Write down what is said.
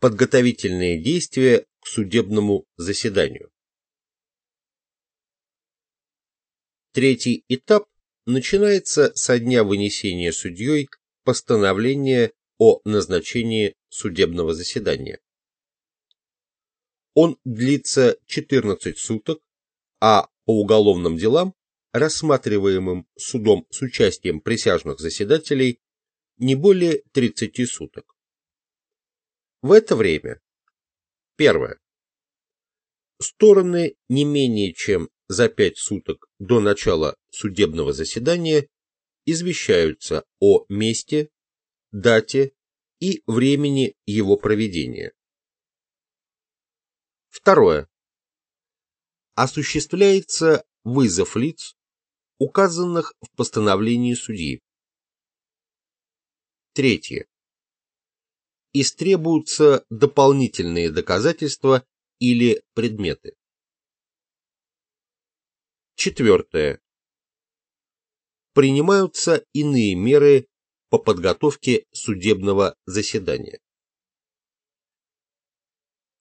Подготовительные действия к судебному заседанию. Третий этап начинается со дня вынесения судьей постановления о назначении судебного заседания. Он длится 14 суток, а по уголовным делам, рассматриваемым судом с участием присяжных заседателей, не более 30 суток. В это время первое. Стороны не менее чем за пять суток до начала судебного заседания извещаются о месте, дате и времени его проведения. Второе. Осуществляется вызов лиц, указанных в постановлении судьи. Третье. Истребуются дополнительные доказательства или предметы. Четвертое. Принимаются иные меры по подготовке судебного заседания.